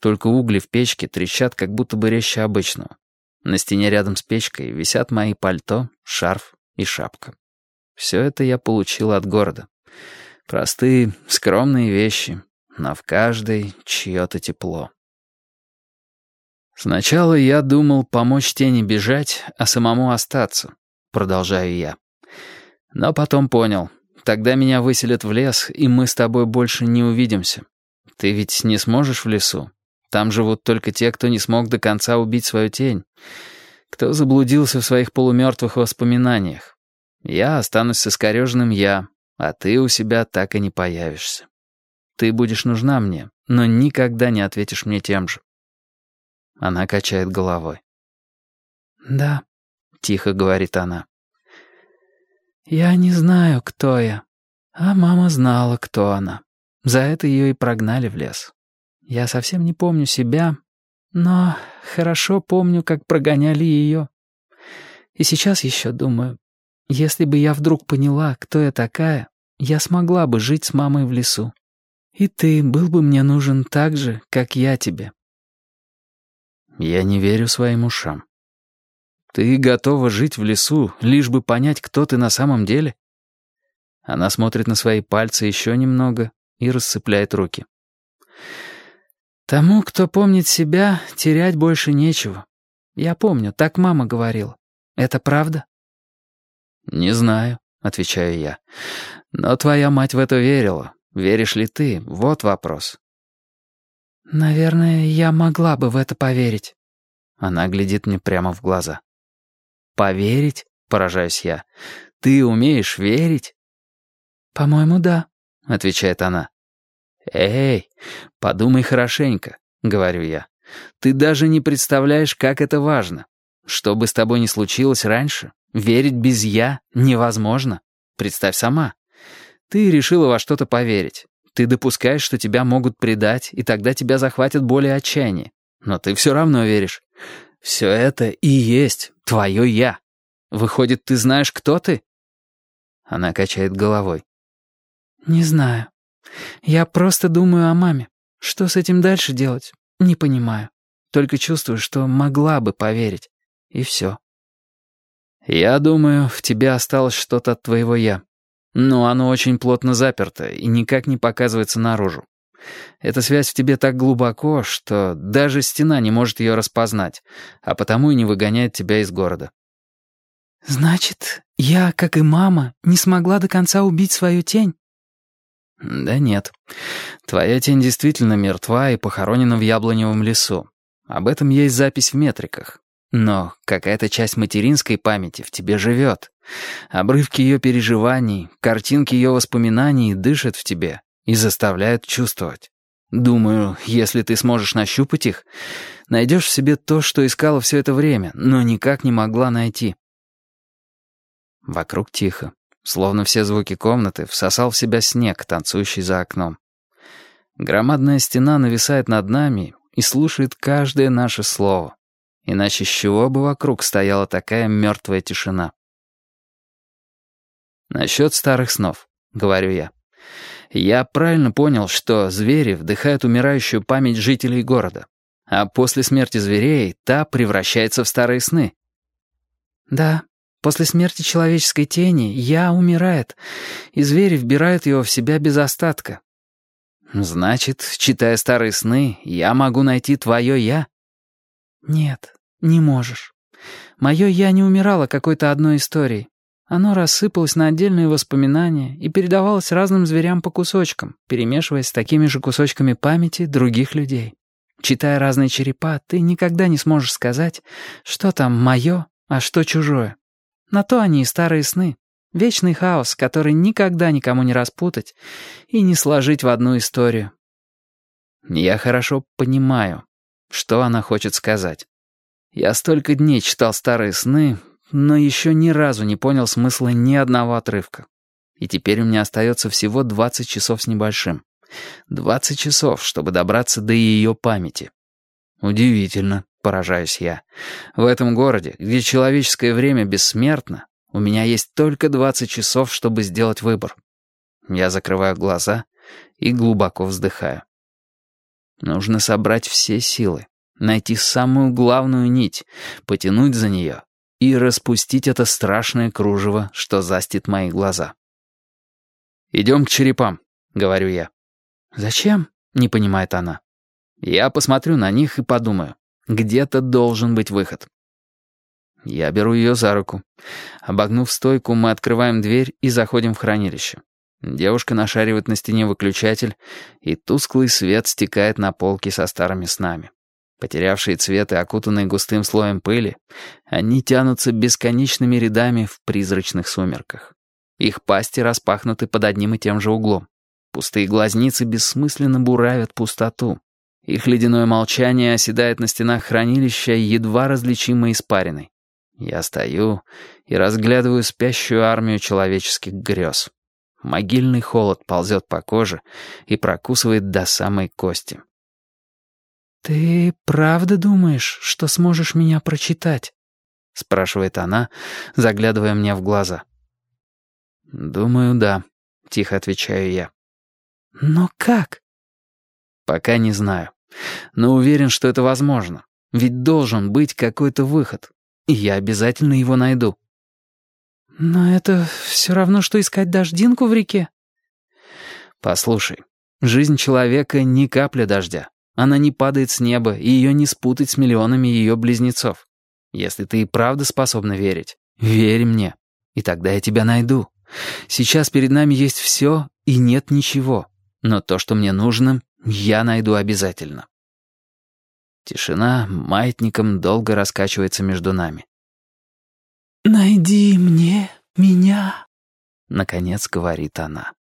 Только угли в печке трещат как будто бы резче обычного. На стене рядом с печкой висят мои пальто, шарф и шапка. Все это я получил от города. Простые, скромные вещи, но в каждой чье-то тепло. Сначала я думал помочь тени бежать, а самому остаться, продолжаю я. Но потом понял, тогда меня выселят в лес, и мы с тобой больше не увидимся. Ты ведь не сможешь в лесу. Там живут только те, кто не смог до конца убить свою тень, кто заблудился в своих полумертвых воспоминаниях. Я останусь с искореженным «я», а ты у себя так и не появишься. Ты будешь нужна мне, но никогда не ответишь мне тем же. Она качает головой. «Да», — тихо говорит она. «Я не знаю, кто я, а мама знала, кто она. За это ее и прогнали в лес. Я совсем не помню себя, но хорошо помню, как прогоняли ее. И сейчас еще думаю, если бы я вдруг поняла, кто я такая, я смогла бы жить с мамой в лесу. И ты был бы мне нужен так же, как я тебе. Я не верю своим ушам. Ты готова жить в лесу, лишь бы понять, кто ты на самом деле? Она смотрит на свои пальцы еще немного и рассыпляет руки. Тому, кто помнит себя, терять больше нечего. Я помню, так мама говорила. Это правда? Не знаю, отвечаю я. Но твоя мать в это верила. Веришь ли ты? Вот вопрос. Наверное, я могла бы в это поверить. Она глядит мне прямо в глаза. Поверить? Поражаюсь я. Ты умеешь верить? По-моему, да, отвечает она. «Эй, подумай хорошенько», — говорю я. «Ты даже не представляешь, как это важно. Что бы с тобой ни случилось раньше, верить без «я» невозможно. Представь сама. Ты решила во что-то поверить. Ты допускаешь, что тебя могут предать, и тогда тебя захватит более отчаяние. Но ты все равно веришь. Все это и есть твое «я». Выходит, ты знаешь, кто ты?» Она качает головой. «Не знаю. Я просто думаю о маме. Что с этим дальше делать? Не понимаю. Только чувствую, что могла бы поверить. И все. Я думаю, в тебе осталось что-то от твоего «я». Но оно очень плотно заперто и никак не показывается наружу. Эта связь в тебе так глубоко, что даже стена не может ее распознать, а потому и не выгоняет тебя из города. «Значит, я, как и мама, не смогла до конца убить свою тень?» «Да нет. Твоя тень действительно мертва и похоронена в яблоневом лесу. Об этом есть запись в метриках. Но какая-то часть материнской памяти в тебе живет. Обрывки ее переживаний, картинки ее воспоминаний дышат в тебе и заставляют чувствовать. Думаю, если ты сможешь нащупать их, найдешь в себе то, что искала все это время, но никак не могла найти». Вокруг тихо. Словно все звуки комнаты всосал в себя снег, танцующий за окном. Громадная стена нависает над нами и слушает каждое наше слово. Иначе с чего бы вокруг стояла такая мертвая тишина? «Насчет старых снов», — говорю я. «Я правильно понял, что звери вдыхают умирающую память жителей города, а после смерти зверей та превращается в старые сны». «Да», После смерти человеческой тени «я» умирает, и звери вбирают его в себя без остатка. Значит, читая старые сны, я могу найти твое «я»? Нет, не можешь. Мое «я» не умирало какой-то одной историей. Оно рассыпалось на отдельные воспоминания и передавалось разным зверям по кусочкам, перемешиваясь с такими же кусочками памяти других людей. Читая разные черепа, ты никогда не сможешь сказать, что там мое, а что чужое. На то они и старые сны. Вечный хаос, который никогда никому не распутать и не сложить в одну историю. Я хорошо понимаю, что она хочет сказать. Я столько дней читал старые сны, но еще ни разу не понял смысла ни одного отрывка. И теперь у меня остается всего 20 часов с небольшим. 20 часов, чтобы добраться до ее памяти. Удивительно. Поражаюсь я. В этом городе, где человеческое время бессмертно, у меня есть только 20 часов, чтобы сделать выбор. Я закрываю глаза и глубоко вздыхаю. Нужно собрать все силы, найти самую главную нить, потянуть за нее и распустить это страшное кружево, что застит мои глаза. «Идем к черепам», — говорю я. «Зачем?» — не понимает она. «Я посмотрю на них и подумаю. Где-то должен быть выход». Я беру ее за руку. Обогнув стойку, мы открываем дверь и заходим в хранилище. Девушка нашаривает на стене выключатель, и тусклый свет стекает на полки со старыми снами. Потерявшие цвет и окутанные густым слоем пыли, они тянутся бесконечными рядами в призрачных сумерках. Их пасти распахнуты под одним и тем же углом. Пустые глазницы бессмысленно буравят пустоту. Их ледяное молчание оседает на стенах хранилища едва различимой испариной. Я стою и разглядываю спящую армию человеческих грез. Могильный холод ползет по коже и прокусывает до самой кости. «Ты правда думаешь, что сможешь меня прочитать?» — спрашивает она, заглядывая мне в глаза. «Думаю, да», — тихо отвечаю я. «Но как?» «Пока не знаю. Но уверен, что это возможно. Ведь должен быть какой-то выход. И я обязательно его найду». «Но это все равно, что искать дождинку в реке». «Послушай, жизнь человека — не капля дождя. Она не падает с неба, и ее не спутать с миллионами ее близнецов. Если ты и правда способна верить, верь мне, и тогда я тебя найду. Сейчас перед нами есть все, и нет ничего. Но то, что мне нужно, я найду обязательно». Тишина маятником долго раскачивается между нами. «Найди мне меня», — наконец говорит она.